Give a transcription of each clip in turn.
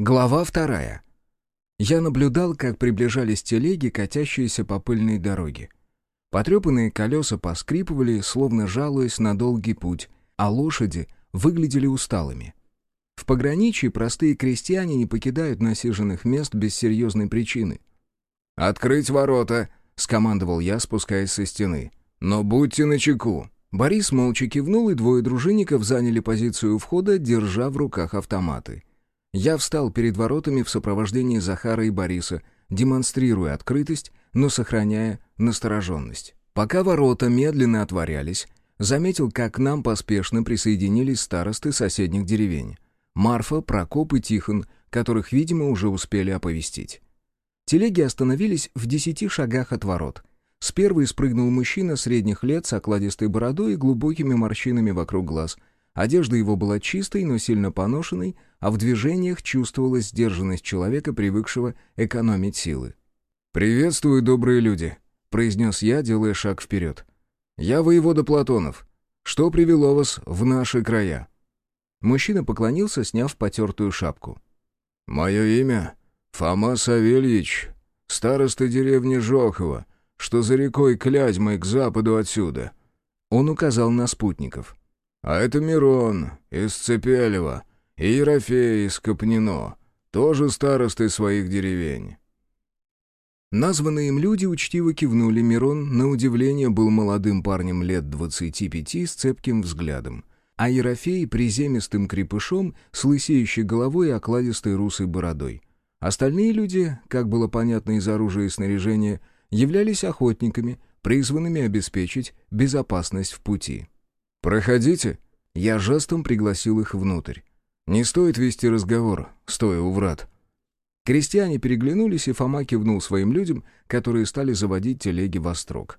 Глава вторая. Я наблюдал, как приближались телеги, катящиеся по пыльной дороге. Потрепанные колеса поскрипывали, словно жалуясь на долгий путь, а лошади выглядели усталыми. В пограничье простые крестьяне не покидают насиженных мест без серьезной причины. «Открыть ворота!» — скомандовал я, спускаясь со стены. «Но будьте начеку!» Борис молча кивнул, и двое дружинников заняли позицию у входа, держа в руках автоматы. Я встал перед воротами в сопровождении Захара и Бориса, демонстрируя открытость, но сохраняя настороженность. Пока ворота медленно отворялись, заметил, как к нам поспешно присоединились старосты соседних деревень. Марфа, Прокоп и Тихон, которых, видимо, уже успели оповестить. Телеги остановились в десяти шагах от ворот. С первой спрыгнул мужчина средних лет с окладистой бородой и глубокими морщинами вокруг глаз. Одежда его была чистой, но сильно поношенной, а в движениях чувствовалась сдержанность человека, привыкшего экономить силы. «Приветствую, добрые люди», — произнес я, делая шаг вперед. «Я воевода Платонов. Что привело вас в наши края?» Мужчина поклонился, сняв потертую шапку. «Мое имя — Фома Савельич, староста деревни Жохова, что за рекой Клязьмой к западу отсюда». Он указал на спутников. «А это Мирон из Цепелева, и Ерофей из Копнино, тоже старосты своих деревень». Названные им люди учтиво кивнули. Мирон, на удивление, был молодым парнем лет двадцати пяти с цепким взглядом, а Ерофей — приземистым крепышом с лысеющей головой и окладистой русой бородой. Остальные люди, как было понятно из оружия и снаряжения, являлись охотниками, призванными обеспечить безопасность в пути. «Проходите», — я жестом пригласил их внутрь. Не стоит вести разговор, стоя у врат. Крестьяне переглянулись, и Фома кивнул своим людям, которые стали заводить телеги во строк.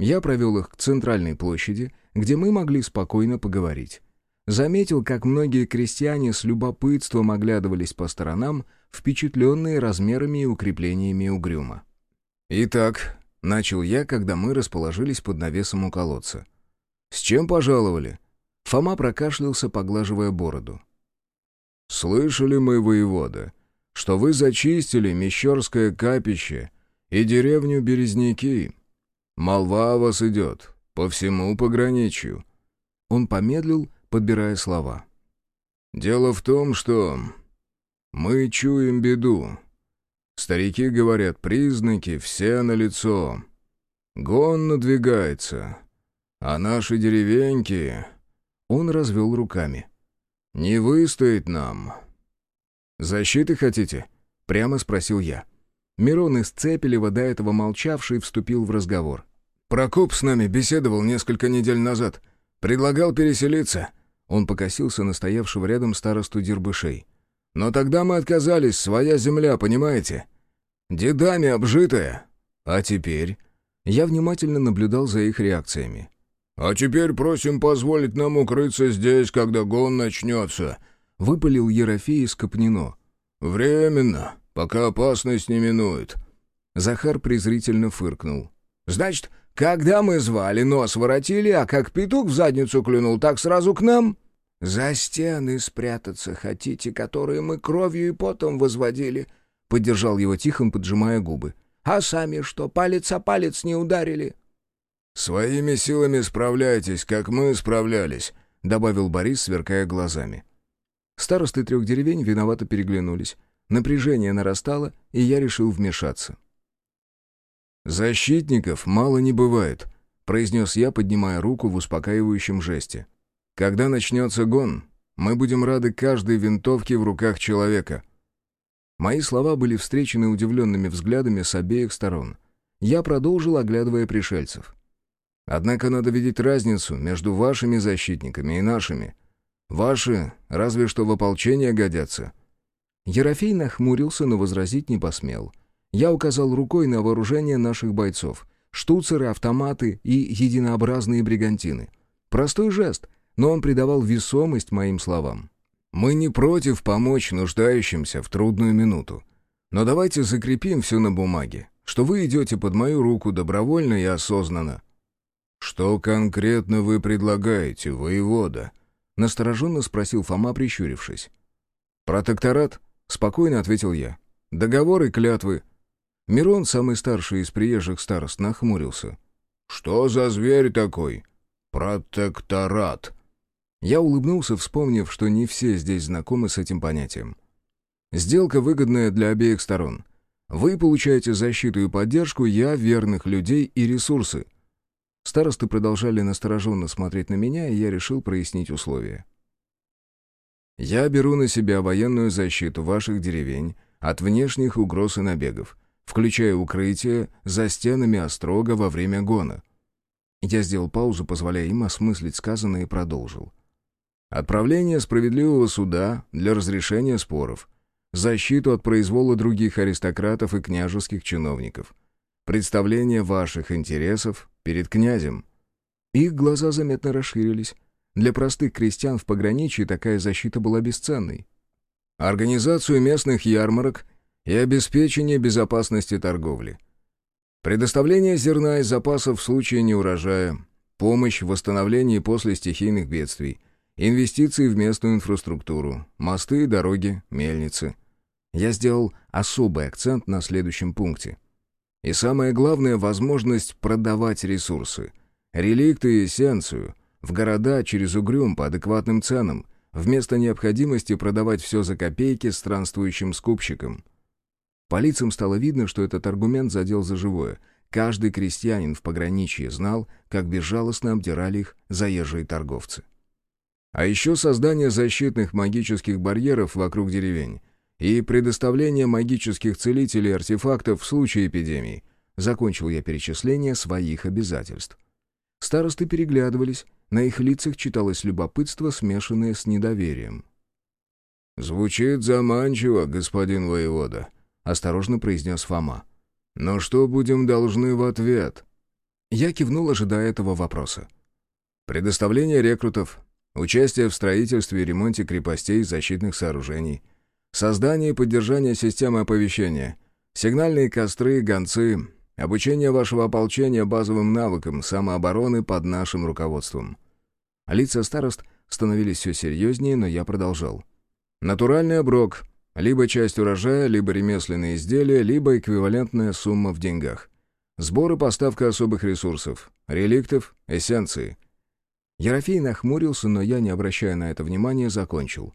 Я провел их к центральной площади, где мы могли спокойно поговорить. Заметил, как многие крестьяне с любопытством оглядывались по сторонам, впечатленные размерами и укреплениями угрюма. «Итак», — начал я, когда мы расположились под навесом у колодца. «С чем пожаловали?» Фома прокашлялся, поглаживая бороду. «Слышали мы, воевода, что вы зачистили Мещерское капище и деревню Березники. Молва о вас идет по всему пограничью». Он помедлил, подбирая слова. «Дело в том, что мы чуем беду. Старики говорят, признаки все налицо. Гон надвигается, а наши деревеньки...» Он развел руками. «Не выстоит нам». «Защиты хотите?» — прямо спросил я. Мирон из Цепелева, до этого молчавший, вступил в разговор. «Прокоп с нами беседовал несколько недель назад. Предлагал переселиться». Он покосился на стоявшего рядом старосту Дербышей. «Но тогда мы отказались, своя земля, понимаете? Дедами обжитая. А теперь...» Я внимательно наблюдал за их реакциями. «А теперь просим позволить нам укрыться здесь, когда гон начнется», — выпалил Ерофей из Копнино. «Временно, пока опасность не минует». Захар презрительно фыркнул. «Значит, когда мы звали, нос воротили, а как петух в задницу клюнул, так сразу к нам?» «За стены спрятаться хотите, которые мы кровью и потом возводили», — поддержал его Тихон, поджимая губы. «А сами что, палец о палец не ударили?» «Своими силами справляйтесь, как мы справлялись», — добавил Борис, сверкая глазами. Старосты трех деревень виновато переглянулись. Напряжение нарастало, и я решил вмешаться. «Защитников мало не бывает», — произнес я, поднимая руку в успокаивающем жесте. «Когда начнется гон, мы будем рады каждой винтовке в руках человека». Мои слова были встречены удивленными взглядами с обеих сторон. Я продолжил, оглядывая пришельцев. Однако надо видеть разницу между вашими защитниками и нашими. Ваши разве что в ополчение годятся». Ерофей нахмурился, но возразить не посмел. Я указал рукой на вооружение наших бойцов. Штуцеры, автоматы и единообразные бригантины. Простой жест, но он придавал весомость моим словам. «Мы не против помочь нуждающимся в трудную минуту. Но давайте закрепим все на бумаге, что вы идете под мою руку добровольно и осознанно. «Что конкретно вы предлагаете, воевода?» — настороженно спросил Фома, прищурившись. «Протекторат?» — Спокойно ответил я. «Договоры, клятвы». Мирон, самый старший из приезжих старост, нахмурился. «Что за зверь такой? Протекторат». Я улыбнулся, вспомнив, что не все здесь знакомы с этим понятием. Сделка выгодная для обеих сторон. Вы получаете защиту и поддержку, я — верных людей и ресурсы. Старосты продолжали настороженно смотреть на меня, и я решил прояснить условия. Я беру на себя военную защиту ваших деревень от внешних угроз и набегов, включая укрытие за стенами острога во время гона. Я сделал паузу, позволяя им осмыслить сказанное, и продолжил. Отправление справедливого суда для разрешения споров, защиту от произвола других аристократов и княжеских чиновников, представление ваших интересов перед князем. Их глаза заметно расширились. Для простых крестьян в пограничье такая защита была бесценной. Организацию местных ярмарок и обеспечение безопасности торговли. Предоставление зерна и запасов в случае неурожая, помощь в восстановлении после стихийных бедствий, инвестиции в местную инфраструктуру, мосты, дороги, мельницы. Я сделал особый акцент на следующем пункте. И самое главное — возможность продавать ресурсы. Реликты и эссенцию в города через угрюм по адекватным ценам, вместо необходимости продавать все за копейки странствующим скупщикам. По лицам стало видно, что этот аргумент задел за живое. Каждый крестьянин в пограничье знал, как безжалостно обдирали их заезжие торговцы. А еще создание защитных магических барьеров вокруг деревень и предоставление магических целителей артефактов в случае эпидемии. Закончил я перечисление своих обязательств. Старосты переглядывались, на их лицах читалось любопытство, смешанное с недоверием. «Звучит заманчиво, господин воевода», — осторожно произнес Фома. «Но что будем должны в ответ?» Я кивнул, ожидая этого вопроса. «Предоставление рекрутов, участие в строительстве и ремонте крепостей и защитных сооружений, создание и поддержание системы оповещения, сигнальные костры, гонцы, Обучение вашего ополчения базовым навыкам самообороны под нашим руководством». Лица старост становились все серьезнее, но я продолжал. «Натуральный оброк. Либо часть урожая, либо ремесленные изделия, либо эквивалентная сумма в деньгах. Сбор и поставка особых ресурсов, реликтов, эссенции». Ерофей нахмурился, но я, не обращая на это внимания, закончил.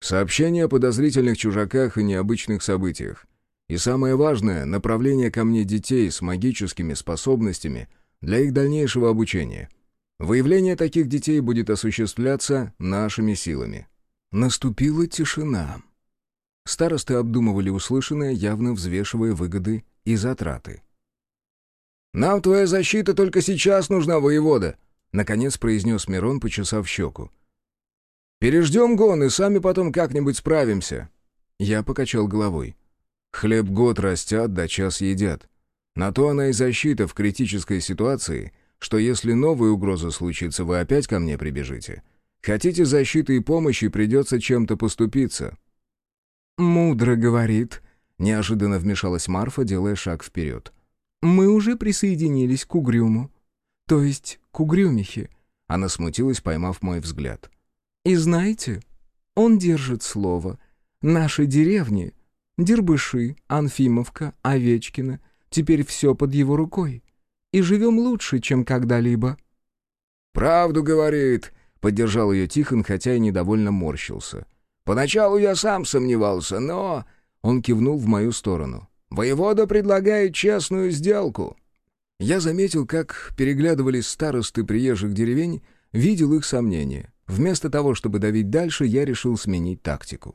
«Сообщение о подозрительных чужаках и необычных событиях. И самое важное — направление ко мне детей с магическими способностями для их дальнейшего обучения. Выявление таких детей будет осуществляться нашими силами. Наступила тишина. Старосты обдумывали услышанное, явно взвешивая выгоды и затраты. «Нам твоя защита только сейчас нужна, воевода!» — наконец произнес Мирон, почесав щеку. «Переждем гон и сами потом как-нибудь справимся». Я покачал головой. Хлеб год растят, да час едят. На то она и защита в критической ситуации, что если новая угроза случится, вы опять ко мне прибежите. Хотите защиты и помощи, придется чем-то поступиться». «Мудро говорит», — неожиданно вмешалась Марфа, делая шаг вперед. «Мы уже присоединились к Угрюму. То есть к Угрюмихе». Она смутилась, поймав мой взгляд. «И знаете, он держит слово. Наши деревни Дербыши, Анфимовка, Овечкина. Теперь все под его рукой. И живем лучше, чем когда-либо». «Правду говорит», — поддержал ее Тихон, хотя и недовольно морщился. «Поначалу я сам сомневался, но...» Он кивнул в мою сторону. «Воевода предлагает честную сделку». Я заметил, как переглядывались старосты приезжих деревень, видел их сомнения. Вместо того, чтобы давить дальше, я решил сменить тактику.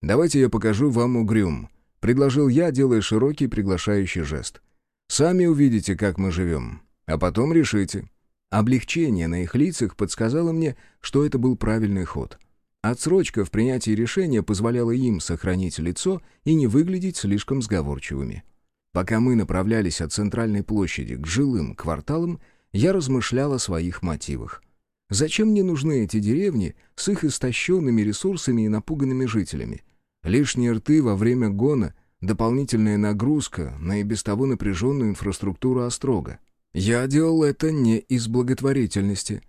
«Давайте я покажу вам угрюм», — предложил я, делая широкий приглашающий жест. «Сами увидите, как мы живем, а потом решите». Облегчение на их лицах подсказало мне, что это был правильный ход. Отсрочка в принятии решения позволяла им сохранить лицо и не выглядеть слишком сговорчивыми. Пока мы направлялись от центральной площади к жилым кварталам, я размышлял о своих мотивах. Зачем мне нужны эти деревни с их истощенными ресурсами и напуганными жителями? Лишние рты во время гона, дополнительная нагрузка на и без того напряженную инфраструктуру Острога. Я делал это не из благотворительности.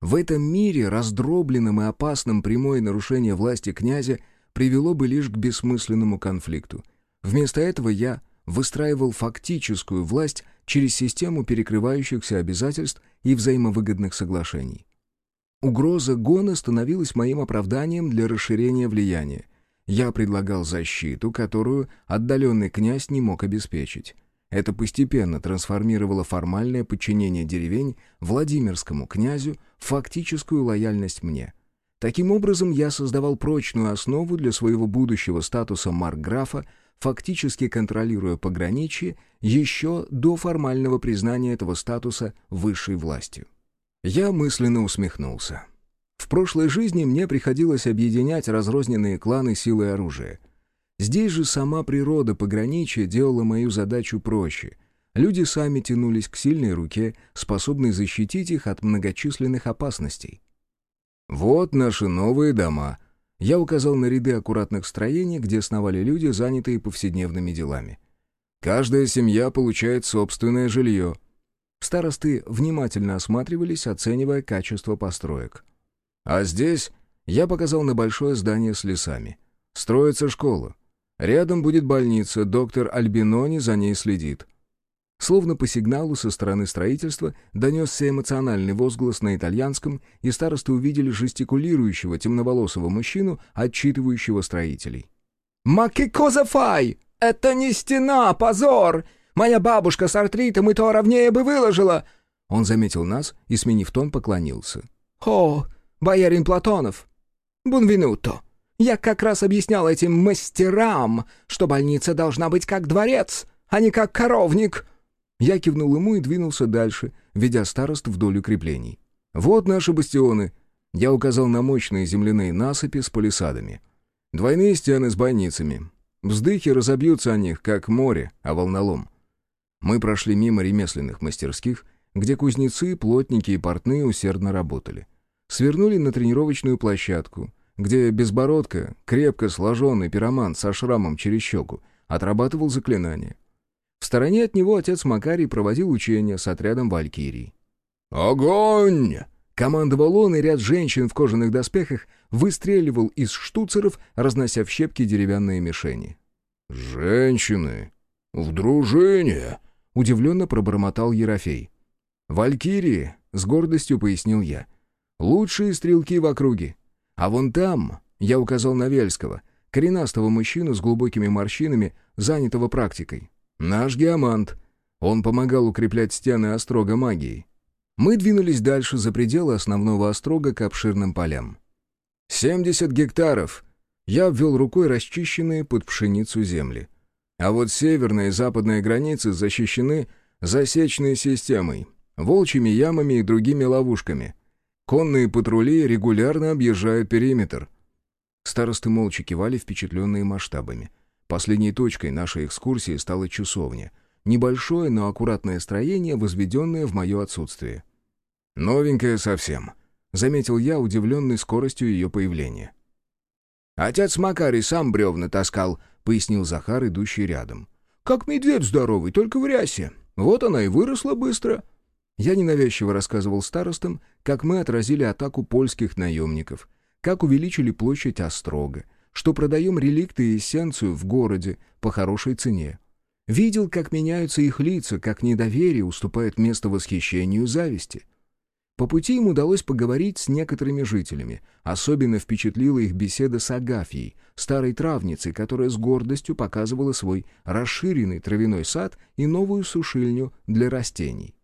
В этом мире, раздробленном и опасном прямое нарушение власти князя, привело бы лишь к бессмысленному конфликту. Вместо этого я выстраивал фактическую власть через систему перекрывающихся обязательств и взаимовыгодных соглашений. Угроза гона становилась моим оправданием для расширения влияния. Я предлагал защиту, которую отдаленный князь не мог обеспечить. Это постепенно трансформировало формальное подчинение деревень Владимирскому князю в фактическую лояльность мне. Таким образом, я создавал прочную основу для своего будущего статуса маркграфа, фактически контролируя пограничье еще до формального признания этого статуса высшей властью. Я мысленно усмехнулся. В прошлой жизни мне приходилось объединять разрозненные кланы силой оружия. Здесь же сама природа пограничья делала мою задачу проще. Люди сами тянулись к сильной руке, способной защитить их от многочисленных опасностей. «Вот наши новые дома», я указал на ряды аккуратных строений, где сновали люди, занятые повседневными делами. «Каждая семья получает собственное жилье. Старосты внимательно осматривались, оценивая качество построек. А здесь я показал на большое здание с лесами. Строится школа. Рядом будет больница, доктор Альбинони за ней следит. Словно по сигналу со стороны строительства донесся эмоциональный возглас на итальянском, и старосты увидели жестикулирующего темноволосого мужчину, отчитывающего строителей. «Макикоза фай! Это не стена, позор! Моя бабушка с артритом и то ровнее бы выложила!» Он заметил нас и, сменив тон, поклонился. «О, боярин Платонов! Бунвинуто! Я как раз объяснял этим мастерам, что больница должна быть как дворец, а не как коровник!» Я кивнул ему и двинулся дальше, ведя старост вдоль укреплений. «Вот наши бастионы!» Я указал на мощные земляные насыпи с палисадами. Двойные стены с бойницами. Вздыхи разобьются о них, как море, а волнолом. Мы прошли мимо ремесленных мастерских, где кузнецы, плотники и портные усердно работали. Свернули на тренировочную площадку, где безбородка, крепко сложенный пироман со шрамом через щеку, отрабатывал заклинания. В стороне от него отец Макарий проводил учения с отрядом валькирий. «Огонь!» Командовал он, и ряд женщин в кожаных доспехах выстреливал из штуцеров, разнося в щепки деревянные мишени. «Женщины! В дружине!» — удивленно пробормотал Ерофей. «Валькирии», — с гордостью пояснил я, — «лучшие стрелки в округе. А вон там, — я указал на Вельского, коренастого мужчину с глубокими морщинами, занятого практикой. Наш геомант. Он помогал укреплять стены острога магией. Мы двинулись дальше за пределы основного острога к обширным полям. «Семьдесят гектаров!» Я обвел рукой расчищенные под пшеницу земли. А вот северная и западная границы защищены засечной системой, волчьими ямами и другими ловушками. Конные патрули регулярно объезжают периметр. Старосты молча кивали, впечатленные масштабами. Последней точкой нашей экскурсии стала часовня. Небольшое, но аккуратное строение, возведенное в мое отсутствие. «Новенькое совсем», — заметил я, удивленный скоростью ее появления. «Отец Макарий сам бревна таскал», — пояснил Захар, идущий рядом. «Как медведь здоровый, только в рясе. Вот она и выросла быстро». Я ненавязчиво рассказывал старостам, как мы отразили атаку польских наемников, как увеличили площадь Острога, что продаем реликты и эссенцию в городе по хорошей цене. Видел, как меняются их лица, как недоверие уступает место восхищению и зависти. По пути им удалось поговорить с некоторыми жителями. Особенно впечатлила их беседа с Агафьей, старой травницей, которая с гордостью показывала свой расширенный травяной сад и новую сушильню для растений.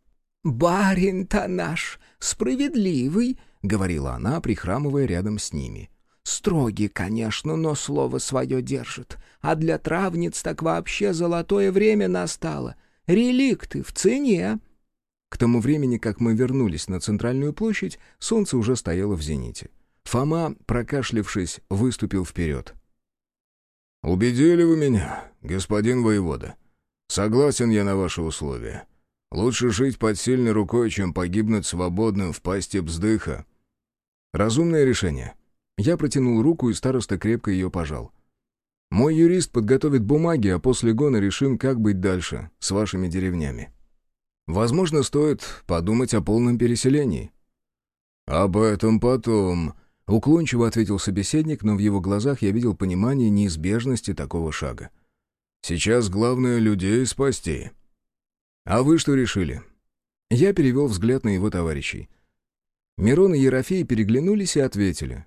«Барин-то наш справедливый», — говорила она, прихрамывая рядом с ними. «Строгий, конечно, но слово свое держит. А для травниц так вообще золотое время настало. Реликты в цене». К тому времени, как мы вернулись на центральную площадь, солнце уже стояло в зените. Фома, прокашлившись, выступил вперед. «Убедили вы меня, господин воевода. Согласен я на ваши условия. Лучше жить под сильной рукой, чем погибнуть свободным в пасти бздыха». «Разумное решение». Я протянул руку, и староста крепко ее пожал. «Мой юрист подготовит бумаги, а после гона решим, как быть дальше с вашими деревнями». Возможно, стоит подумать о полном переселении. «Об этом потом», — Уклончиво ответил собеседник, но в его глазах я видел понимание неизбежности такого шага. «Сейчас главное людей спасти». «А вы что решили?» Я перевел взгляд на его товарищей. Мирон и Ерофей переглянулись и ответили.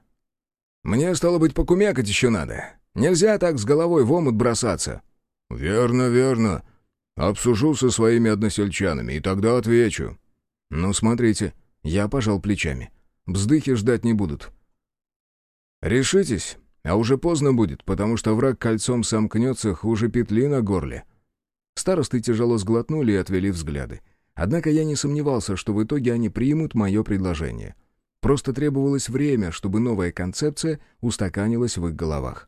«Мне, стало быть, покумекать еще надо. Нельзя так с головой в омут бросаться». «Верно, верно. Обсужу со своими односельчанами, и тогда отвечу». «Ну, смотрите». Я пожал плечами. Бздыхи ждать не будут. «Решитесь, а уже поздно будет, потому что враг кольцом сомкнется хуже петли на горле». Старосты тяжело сглотнули и отвели взгляды. Однако я не сомневался, что в итоге они примут мое предложение. Просто требовалось время, чтобы новая концепция устаканилась в их головах.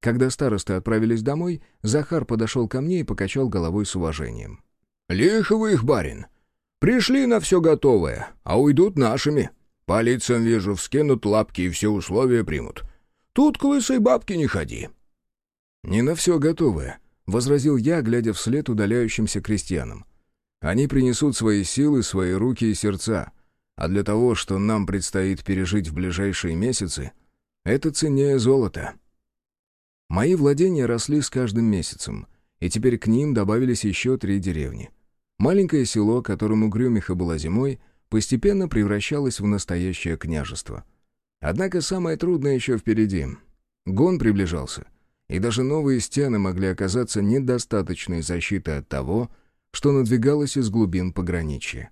Когда старосты отправились домой, Захар подошел ко мне и покачал головой с уважением. «Лихо вы их, барин! Пришли на все готовое, а уйдут нашими. По лицам вижу, вскинут лапки и все условия примут. Тут к лысой бабке не ходи». «Не на все готовое», — возразил я, глядя вслед удаляющимся крестьянам. «Они принесут свои силы, свои руки и сердца, а для того, что нам предстоит пережить в ближайшие месяцы, это ценнее золота». Мои владения росли с каждым месяцем, и теперь к ним добавились еще три деревни. Маленькое село, которому Грюмиха была зимой, постепенно превращалось в настоящее княжество. Однако самое трудное еще впереди. Гон приближался, и даже новые стены могли оказаться недостаточной защитой от того, что надвигалось из глубин пограничья.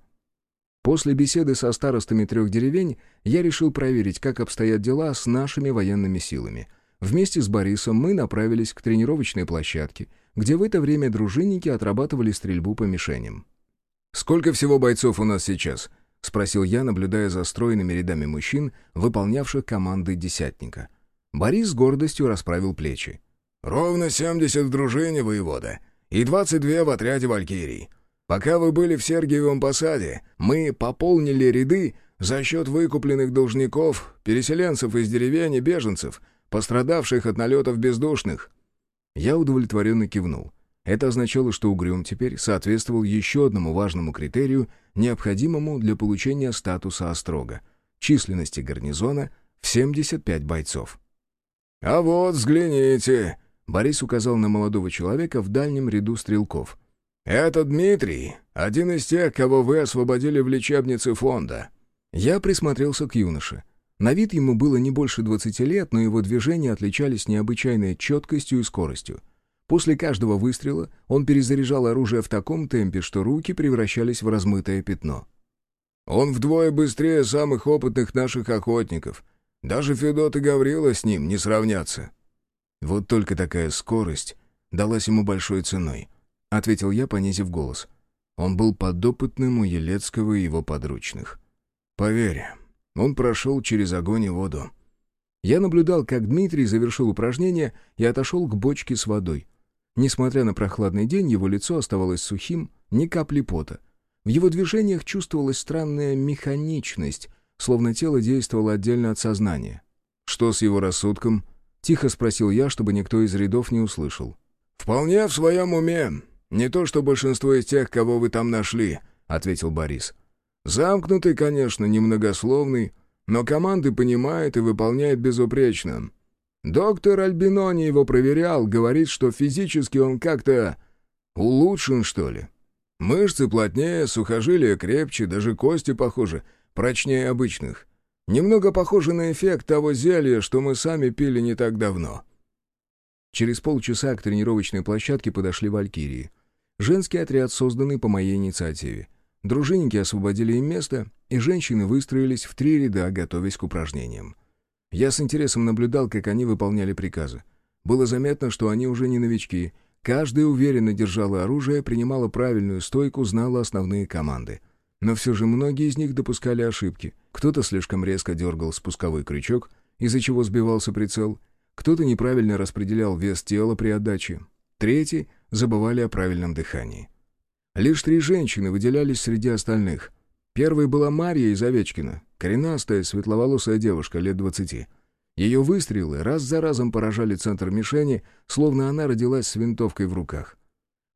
После беседы со старостами трех деревень я решил проверить, как обстоят дела с нашими военными силами — Вместе с Борисом мы направились к тренировочной площадке, где в это время дружинники отрабатывали стрельбу по мишеням. «Сколько всего бойцов у нас сейчас?» — спросил я, наблюдая за стройными рядами мужчин, выполнявших команды десятника. Борис с гордостью расправил плечи. «Ровно семьдесят в дружине, воевода, и двадцать две в отряде валькирий. Пока вы были в Сергиевом посаде, мы пополнили ряды за счет выкупленных должников, переселенцев из деревень и беженцев — пострадавших от налетов бездушных». Я удовлетворенно кивнул. Это означало, что Угрюм теперь соответствовал еще одному важному критерию, необходимому для получения статуса Острога — численности гарнизона в 75 бойцов. «А вот, взгляните!» — Борис указал на молодого человека в дальнем ряду стрелков. «Это Дмитрий, один из тех, кого вы освободили в лечебнице фонда». Я присмотрелся к юноше — на вид ему было не больше 20 лет, но его движения отличались необычайной четкостью и скоростью. После каждого выстрела он перезаряжал оружие в таком темпе, что руки превращались в размытое пятно. «Он вдвое быстрее самых опытных наших охотников. Даже Федот и Гаврила с ним не сравнятся». «Вот только такая скорость далась ему большой ценой», — ответил я, понизив голос. Он был подопытным у Елецкого и его подручных. «Поверь, он прошел через огонь и воду. Я наблюдал, как Дмитрий завершил упражнение и отошел к бочке с водой. Несмотря на прохладный день, его лицо оставалось сухим, ни капли пота. В его движениях чувствовалась странная механичность, словно тело действовало отдельно от сознания. «Что с его рассудком?» — тихо спросил я, чтобы никто из рядов не услышал. «Вполне в своем уме. Не то, что большинство из тех, кого вы там нашли», — ответил Борис. Замкнутый, конечно, немногословный, но команды понимает и выполняет безупречно. Доктор Альбинони его проверял, говорит, что физически он как-то улучшен, что ли. Мышцы плотнее, сухожилия крепче, даже кости, похоже, прочнее обычных. Немного похоже на эффект того зелья, что мы сами пили не так давно. Через полчаса к тренировочной площадке подошли валькирии. Женский отряд, созданный по моей инициативе. Дружинники освободили им место, и женщины выстроились в три ряда, готовясь к упражнениям. Я с интересом наблюдал, как они выполняли приказы. Было заметно, что они уже не новички. Каждая уверенно держала оружие, принимала правильную стойку, знала основные команды. Но все же многие из них допускали ошибки. Кто-то слишком резко дергал спусковой крючок, из-за чего сбивался прицел. Кто-то неправильно распределял вес тела при отдаче. Третьи забывали о правильном дыхании. Лишь три женщины выделялись среди остальных. Первой была Марья из Овечкина, коренастая, светловолосая девушка лет двадцати. Ее выстрелы раз за разом поражали центр мишени, словно она родилась с винтовкой в руках.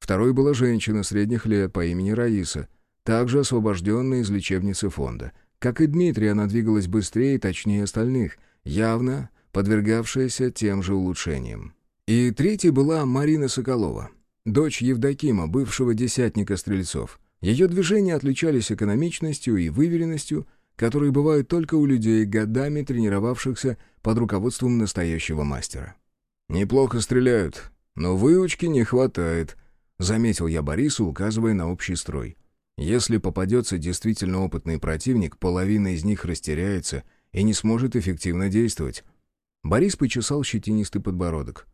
Второй была женщина средних лет по имени Раиса, также освобожденная из лечебницы фонда. Как и Дмитрий, она двигалась быстрее и точнее остальных, явно подвергавшаяся тем же улучшениям. И третьей была Марина Соколова, дочь Евдокима, бывшего десятника стрельцов. Ее движения отличались экономичностью и выверенностью, которые бывают только у людей, годами тренировавшихся под руководством настоящего мастера. «Неплохо стреляют, но выучки не хватает», — заметил я Борису, указывая на общий строй. «Если попадется действительно опытный противник, половина из них растеряется и не сможет эффективно действовать». Борис почесал щетинистый подбородок.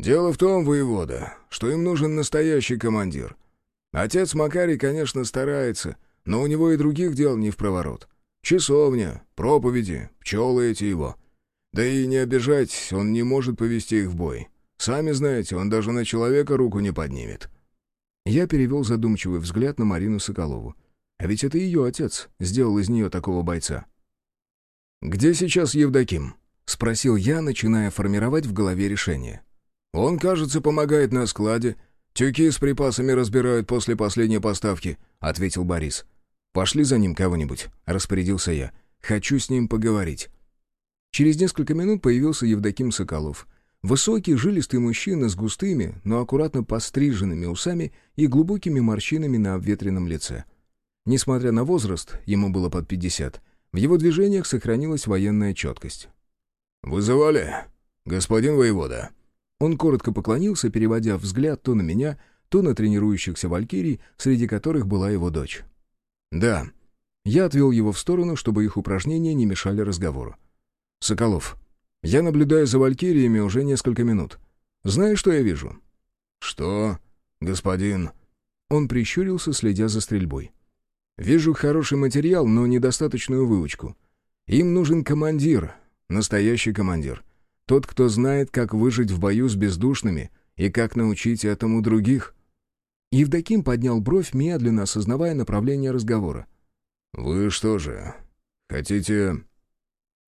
«Дело в том, воевода, что им нужен настоящий командир. Отец Макарий, конечно, старается, но у него и других дел не в проворот. Часовня, проповеди, пчелы эти его. Да и не обижать, он не может повести их в бой. Сами знаете, он даже на человека руку не поднимет». Я перевел задумчивый взгляд на Марину Соколову. А ведь это ее отец сделал из нее такого бойца. «Где сейчас Евдоким?» — спросил я, начиная формировать в голове решение. «Он, кажется, помогает на складе. Тюки с припасами разбирают после последней поставки», — ответил Борис. «Пошли за ним кого-нибудь», — распорядился я. «Хочу с ним поговорить». Через несколько минут появился Евдоким Соколов. Высокий, жилистый мужчина с густыми, но аккуратно постриженными усами и глубокими морщинами на обветренном лице. Несмотря на возраст, ему было под пятьдесят, в его движениях сохранилась военная четкость. «Вызывали? Господин воевода?» Он коротко поклонился, переводя взгляд то на меня, то на тренирующихся валькирий, среди которых была его дочь. «Да». Я отвел его в сторону, чтобы их упражнения не мешали разговору. «Соколов, я наблюдаю за валькириями уже несколько минут. Знаешь, что я вижу?» «Что, господин?» Он прищурился, следя за стрельбой. «Вижу хороший материал, но недостаточную выучку. Им нужен командир, настоящий командир. Тот, кто знает, как выжить в бою с бездушными и как научить этому других». Евдоким поднял бровь, медленно осознавая направление разговора. «Вы что же, хотите...»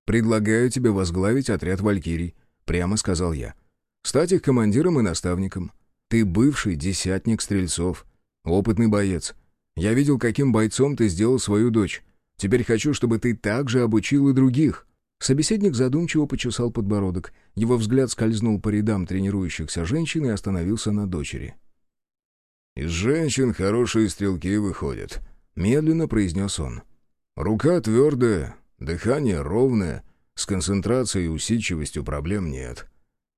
«Предлагаю тебе возглавить отряд «Валькирий», — прямо сказал я. «Стать их командиром и наставником. Ты бывший десятник стрельцов, опытный боец. Я видел, каким бойцом ты сделал свою дочь. Теперь хочу, чтобы ты также обучил и других». Собеседник задумчиво почесал подбородок. Его взгляд скользнул по рядам тренирующихся женщин и остановился на дочери. «Из женщин хорошие стрелки выходят», — медленно произнес он. «Рука твердая, дыхание ровное, с концентрацией и усидчивостью проблем нет.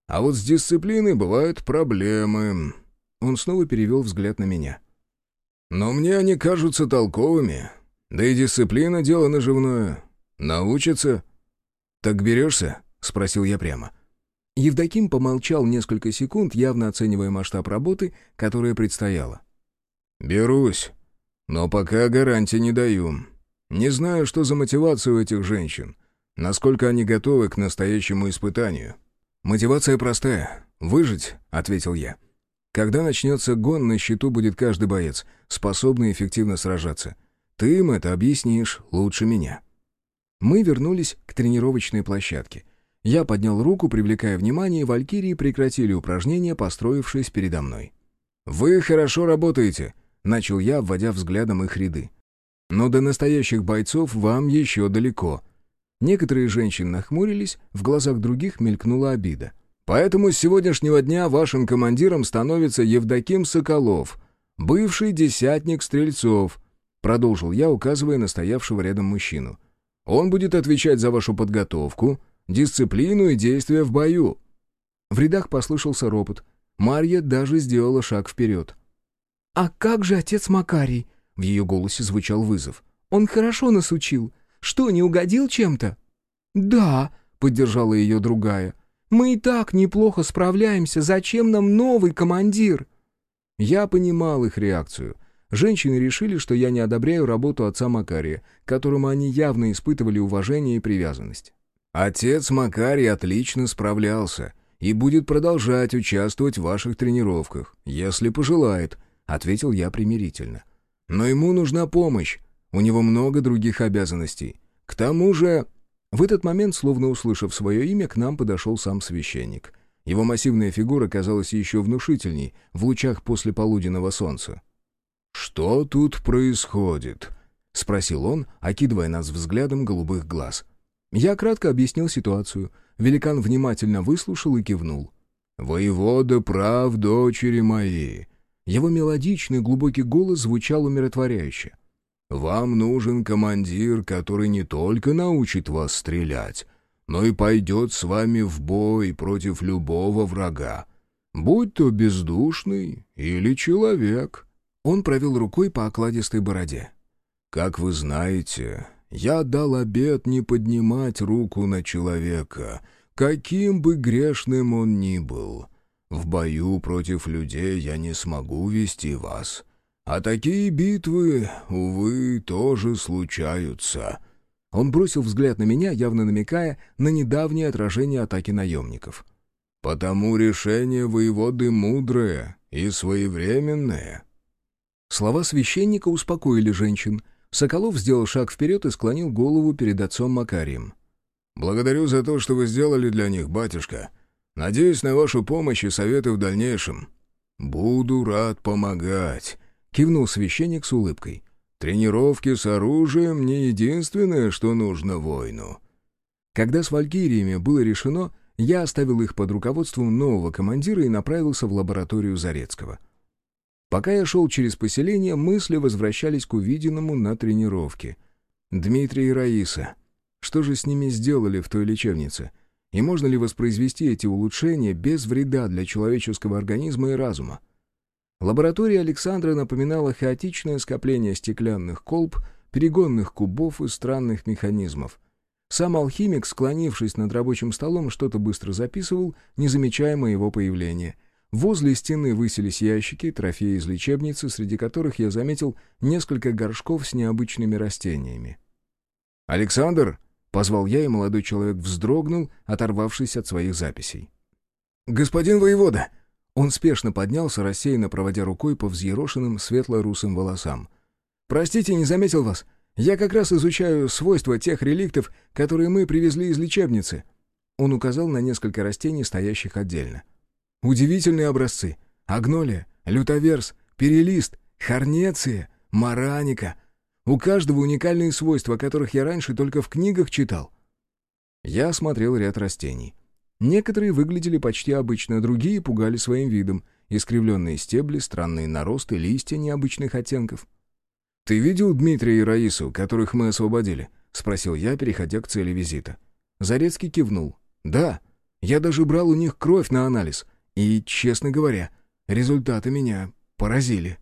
А вот с дисциплиной бывают проблемы». Он снова перевел взгляд на меня. «Но мне они кажутся толковыми. Да и дисциплина — дело наживное. Научатся». «Так берешься?» — спросил я прямо. Евдоким помолчал несколько секунд, явно оценивая масштаб работы, которая предстояла. «Берусь, но пока гарантии не даю. Не знаю, что за мотивация у этих женщин, насколько они готовы к настоящему испытанию». «Мотивация простая — выжить», — ответил я. «Когда начнется гон, на счету будет каждый боец, способный эффективно сражаться. Ты им это объяснишь лучше меня». Мы вернулись к тренировочной площадке — я поднял руку, привлекая внимание, и валькирии прекратили упражнения, построившись передо мной. «Вы хорошо работаете», — начал я, вводя взглядом их ряды. «Но до настоящих бойцов вам еще далеко». Некоторые женщины нахмурились, в глазах других мелькнула обида. «Поэтому с сегодняшнего дня вашим командиром становится Евдоким Соколов, бывший десятник стрельцов», — продолжил я, указывая на стоявшего рядом мужчину. «Он будет отвечать за вашу подготовку», — дисциплину и действия в бою». В рядах послышался ропот. Марья даже сделала шаг вперед. «А как же отец Макарий?» В ее голосе звучал вызов. «Он хорошо нас учил. Что, не угодил чем-то?» «Да», — поддержала ее другая. «Мы и так неплохо справляемся. Зачем нам новый командир?» Я понимал их реакцию. Женщины решили, что я не одобряю работу отца Макария, к которому они явно испытывали уважение и привязанность. Отец Макарий отлично справлялся и будет продолжать участвовать в ваших тренировках, если пожелает», — ответил я примирительно. «Но ему нужна помощь. У него много других обязанностей. К тому же...» В этот момент, словно услышав свое имя, к нам подошел сам священник. Его массивная фигура казалась еще внушительней в лучах после полуденного солнца. «Что тут происходит?» — спросил он, окидывая нас взглядом голубых глаз. Я кратко объяснил ситуацию. Великан внимательно выслушал и кивнул. «Воевода прав, дочери мои!» Его мелодичный глубокий голос звучал умиротворяюще. «Вам нужен командир, который не только научит вас стрелять, но и пойдет с вами в бой против любого врага, будь то бездушный или человек». Он провел рукой по окладистой бороде. «Как вы знаете, я дал обет не поднимать руку на человека, каким бы грешным он ни был. В бою против людей я не смогу вести вас. А такие битвы, увы, тоже случаются». Он бросил взгляд на меня, явно намекая на недавнее отражение атаки наемников. «Потому решение воеводы мудрое и своевременное». Слова священника успокоили женщин. Соколов сделал шаг вперед и склонил голову перед отцом Макарием. «Благодарю за то, что вы сделали для них, батюшка. Надеюсь на вашу помощь и советы в дальнейшем. Буду рад помогать», — кивнул священник с улыбкой. «Тренировки с оружием — не единственное, что нужно воину». Когда с валькириями было решено, я оставил их под руководством нового командира и направился в лабораторию Зарецкого. Пока я шел через поселение, мысли возвращались к увиденному на тренировке. Дмитрий и Раиса. Что же с ними сделали в той лечебнице? — и можно ли воспроизвести эти улучшения без вреда для человеческого организма и разума? Лаборатория Александра напоминала хаотичное скопление стеклянных колб, перегонных кубов и странных механизмов. Сам алхимик, склонившись над рабочим столом, что-то быстро записывал, не замечая моего появления. Возле стены высились ящики, трофеи из лечебницы, среди которых я заметил несколько горшков с необычными растениями. «Александр!» Позвал я, и молодой человек вздрогнул, оторвавшись от своих записей. «Господин воевода!» Он спешно поднялся, рассеянно проводя рукой по взъерошенным светло-русым волосам. «Простите, не заметил вас. Я как раз изучаю свойства тех реликтов, которые мы привезли из лечебницы». Он указал на несколько растений, стоящих отдельно. «Удивительные образцы. Агнолия, лютоверс, перелист, хорнеция, мараника, у каждого уникальные свойства, которых я раньше только в книгах читал. Я осмотрел ряд растений. Некоторые выглядели почти обычно, другие пугали своим видом. Искривленные стебли, странные наросты, листья необычных оттенков. «Ты видел Дмитрия и Раису, которых мы освободили?» — спросил я, переходя к цели визита. Зарецкий кивнул. «Да, я даже брал у них кровь на анализ. И, честно говоря, результаты меня поразили».